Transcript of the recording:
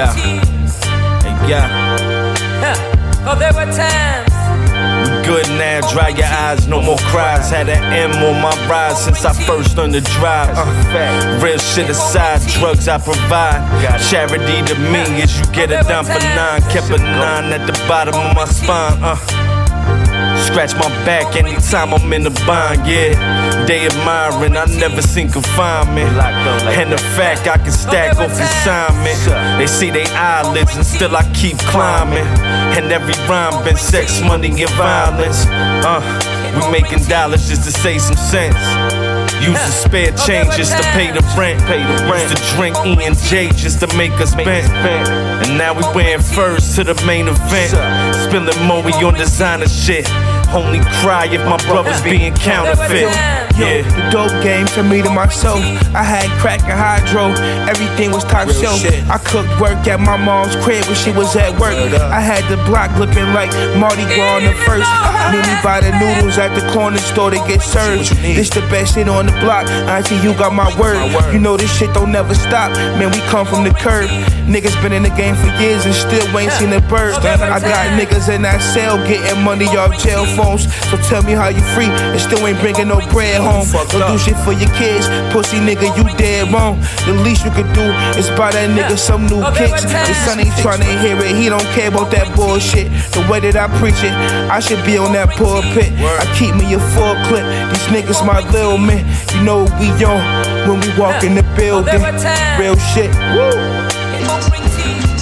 Yeah. Yeah. Oh, there were times. We good now, dry your eyes, no more cries. Had an M on my ride since I first learned to drive. Uh, real shit aside, drugs I provide. Charity to me is you get a dime for nine. Kept a nine at the bottom of my spine. Uh. Scratch my back anytime I'm in the bind, yeah. They admiring, I never seen confinement. And the fact I can stack off assignment. They see they eyelids and still I keep climbing. And every rhyme been sex, money, and violence. Uh, we making dollars just to save some cents. Use the spare change just to pay the rent. Pay the rent. Used to drink E and J just to make us bent. And now we wearing furs to the main event. Spilling Moe on designer shit. Only cry if my brothers being counterfeit. Yeah. the dope game turned me to myself. I had crack and hydro, everything was top Real shelf. I cooked work at my mom's crib when she was at work. I had the block looking like Mardi Gras on the first. Meet me by the noodles at the corner store to get served. What. This the best shit on the block. I Auntie, you got my word. You know this shit don't never stop. Man, we come from the curb. Niggas been in the game for years and still ain't seen a bird. I got niggas in that cell getting money off jail phones. So tell me how you free and still ain't bringing no bread home. Don't do shit for your kids, pussy nigga, you dead wrong. The least you could do is buy that nigga some new kicks. His son ain't trying to hear it, he don't care about that bullshit. The way that I preach it, I should be on that pulpit. I keep me a full clip. These niggas my little man. You know what we on when we walk in the building. Real shit. Woo.